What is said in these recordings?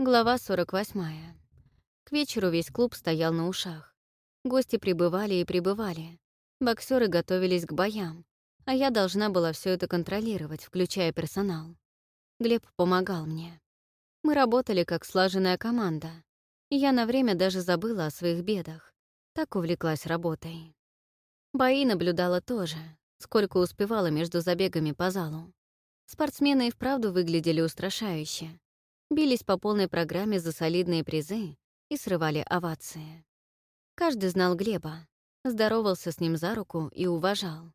Глава 48. К вечеру весь клуб стоял на ушах. Гости прибывали и прибывали. Боксеры готовились к боям, а я должна была все это контролировать, включая персонал. Глеб помогал мне. Мы работали как слаженная команда, я на время даже забыла о своих бедах. Так увлеклась работой. Бои наблюдала тоже, сколько успевала между забегами по залу. Спортсмены и вправду выглядели устрашающе бились по полной программе за солидные призы и срывали овации. Каждый знал Глеба, здоровался с ним за руку и уважал.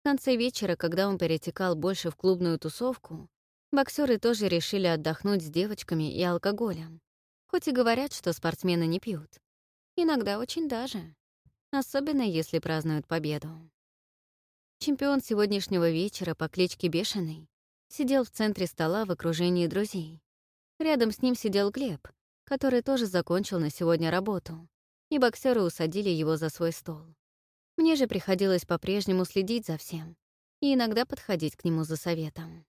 В конце вечера, когда он перетекал больше в клубную тусовку, боксеры тоже решили отдохнуть с девочками и алкоголем, хоть и говорят, что спортсмены не пьют. Иногда очень даже. Особенно, если празднуют победу. Чемпион сегодняшнего вечера по кличке Бешеный сидел в центре стола в окружении друзей. Рядом с ним сидел Глеб, который тоже закончил на сегодня работу, и боксеры усадили его за свой стол. Мне же приходилось по-прежнему следить за всем и иногда подходить к нему за советом.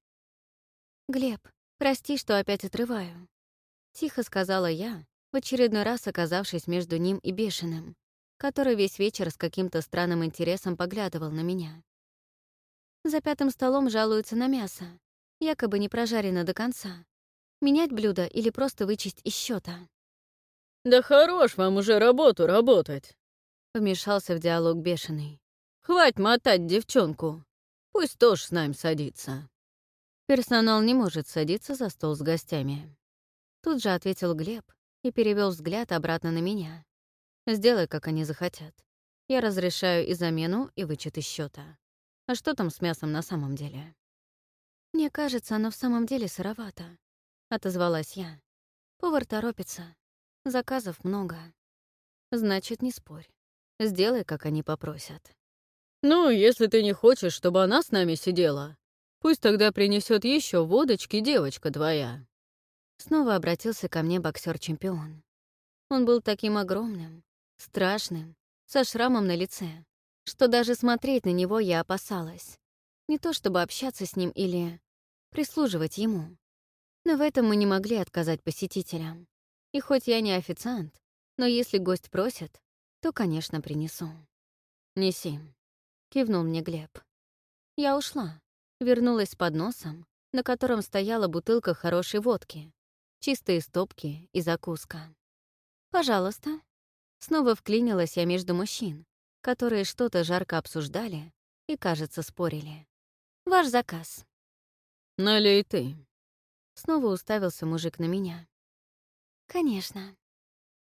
«Глеб, прости, что опять отрываю», — тихо сказала я, в очередной раз оказавшись между ним и Бешеным, который весь вечер с каким-то странным интересом поглядывал на меня. За пятым столом жалуются на мясо, якобы не прожарено до конца, Менять блюдо или просто вычесть из счета? «Да хорош вам уже работу работать!» Вмешался в диалог бешеный. «Хватит мотать девчонку. Пусть тоже с нами садится». Персонал не может садиться за стол с гостями. Тут же ответил Глеб и перевел взгляд обратно на меня. «Сделай, как они захотят. Я разрешаю и замену, и вычет из счета. А что там с мясом на самом деле?» «Мне кажется, оно в самом деле сыровато. — отозвалась я. «Повар торопится. Заказов много. Значит, не спорь. Сделай, как они попросят». «Ну, если ты не хочешь, чтобы она с нами сидела, пусть тогда принесет еще водочки девочка твоя». Снова обратился ко мне боксер-чемпион. Он был таким огромным, страшным, со шрамом на лице, что даже смотреть на него я опасалась. Не то чтобы общаться с ним или прислуживать ему. Но в этом мы не могли отказать посетителям. И хоть я не официант, но если гость просит, то, конечно, принесу. «Неси», — кивнул мне Глеб. Я ушла, вернулась с подносом, на котором стояла бутылка хорошей водки, чистые стопки и закуска. «Пожалуйста». Снова вклинилась я между мужчин, которые что-то жарко обсуждали и, кажется, спорили. «Ваш заказ». «Налей ты», Снова уставился мужик на меня. «Конечно».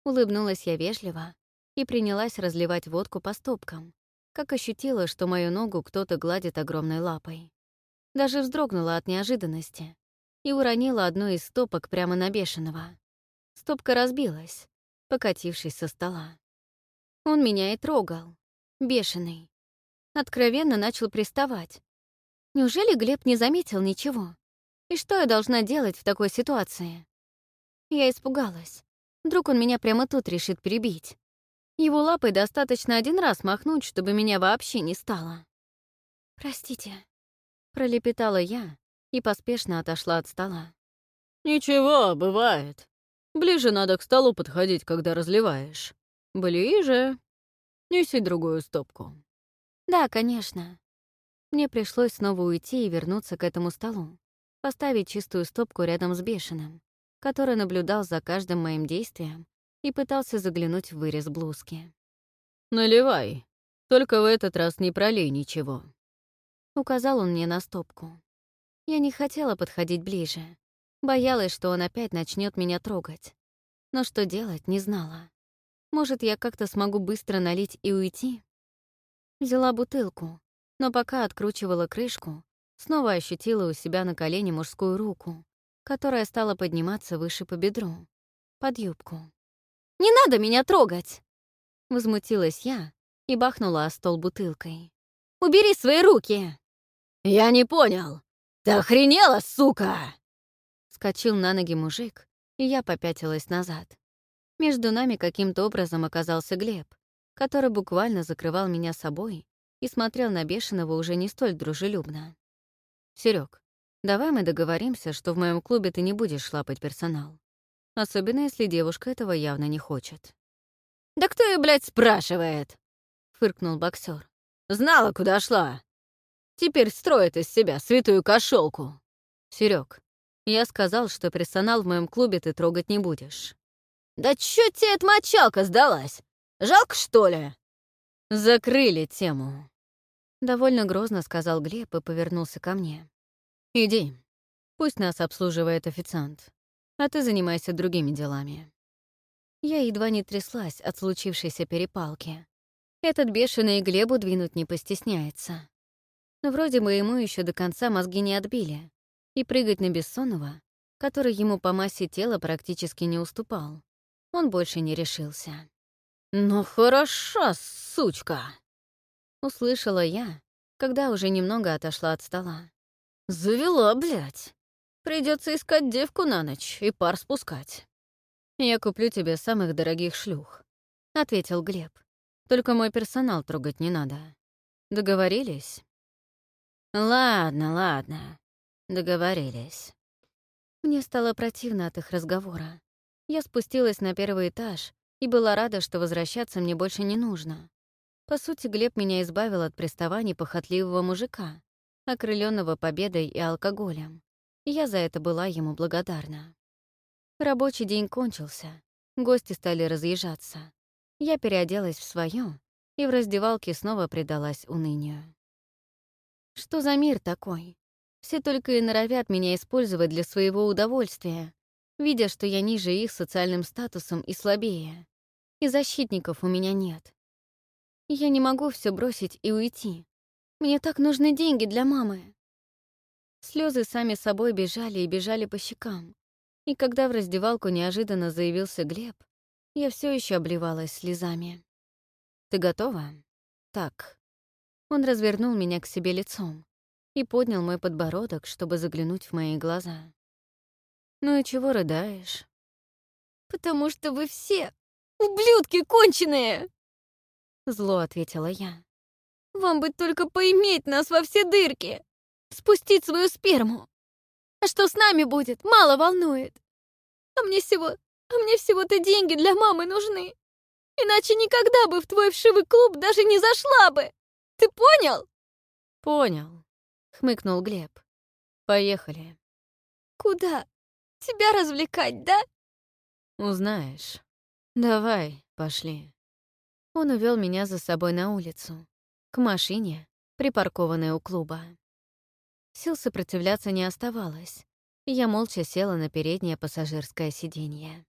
Улыбнулась я вежливо и принялась разливать водку по стопкам, как ощутила, что мою ногу кто-то гладит огромной лапой. Даже вздрогнула от неожиданности и уронила одну из стопок прямо на бешеного. Стопка разбилась, покатившись со стола. Он меня и трогал, бешеный. Откровенно начал приставать. Неужели Глеб не заметил ничего? И что я должна делать в такой ситуации? Я испугалась. Вдруг он меня прямо тут решит перебить. Его лапой достаточно один раз махнуть, чтобы меня вообще не стало. «Простите», — пролепетала я и поспешно отошла от стола. «Ничего, бывает. Ближе надо к столу подходить, когда разливаешь. Ближе. Неси другую стопку». «Да, конечно». Мне пришлось снова уйти и вернуться к этому столу поставить чистую стопку рядом с бешеным, который наблюдал за каждым моим действием и пытался заглянуть в вырез блузки. «Наливай, только в этот раз не пролей ничего», — указал он мне на стопку. Я не хотела подходить ближе, боялась, что он опять начнет меня трогать. Но что делать, не знала. Может, я как-то смогу быстро налить и уйти? Взяла бутылку, но пока откручивала крышку, снова ощутила у себя на колене мужскую руку, которая стала подниматься выше по бедру, под юбку. «Не надо меня трогать!» Возмутилась я и бахнула о стол бутылкой. «Убери свои руки!» «Я не понял! Ты охренела, сука!» Скочил на ноги мужик, и я попятилась назад. Между нами каким-то образом оказался Глеб, который буквально закрывал меня собой и смотрел на бешеного уже не столь дружелюбно. Серег, давай мы договоримся, что в моем клубе ты не будешь шлапать персонал. особенно если девушка этого явно не хочет. «Да кто ее, блядь, спрашивает?» — фыркнул боксер. «Знала, куда шла. Теперь строит из себя святую кошелку. Серег, я сказал, что персонал в моем клубе ты трогать не будешь. Да чё тебе эта мочалка сдалась? Жалко, что ли? Закрыли тему. Довольно грозно сказал Глеб и повернулся ко мне. Иди, пусть нас обслуживает официант, а ты занимайся другими делами. Я едва не тряслась от случившейся перепалки. Этот бешеный Глебу двинуть не постесняется. Но вроде бы ему еще до конца мозги не отбили, и прыгать на Бессонова, который ему по массе тела практически не уступал, он больше не решился. «Ну хорошо, сучка!» Услышала я, когда уже немного отошла от стола. «Завела, блядь! Придется искать девку на ночь и пар спускать». «Я куплю тебе самых дорогих шлюх», — ответил Глеб. «Только мой персонал трогать не надо. Договорились?» «Ладно, ладно. Договорились». Мне стало противно от их разговора. Я спустилась на первый этаж и была рада, что возвращаться мне больше не нужно. По сути, Глеб меня избавил от приставаний похотливого мужика, окрыленного победой и алкоголем. Я за это была ему благодарна. Рабочий день кончился, гости стали разъезжаться. Я переоделась в своё и в раздевалке снова предалась унынию. Что за мир такой? Все только и норовят меня использовать для своего удовольствия, видя, что я ниже их социальным статусом и слабее. И защитников у меня нет. Я не могу все бросить и уйти. Мне так нужны деньги для мамы. Слезы сами собой бежали и бежали по щекам. И когда в раздевалку неожиданно заявился Глеб, я все еще обливалась слезами. «Ты готова?» «Так». Он развернул меня к себе лицом и поднял мой подбородок, чтобы заглянуть в мои глаза. «Ну и чего рыдаешь?» «Потому что вы все ублюдки конченые!» Зло ответила я. «Вам бы только поиметь нас во все дырки! Спустить свою сперму! А что с нами будет, мало волнует. А мне всего... А мне всего-то деньги для мамы нужны. Иначе никогда бы в твой вшивый клуб даже не зашла бы. Ты понял? Понял, хмыкнул Глеб. Поехали. Куда? Тебя развлекать, да? Узнаешь. Давай, пошли. Он увел меня за собой на улицу, к машине, припаркованной у клуба. Сил сопротивляться не оставалось, я молча села на переднее пассажирское сиденье.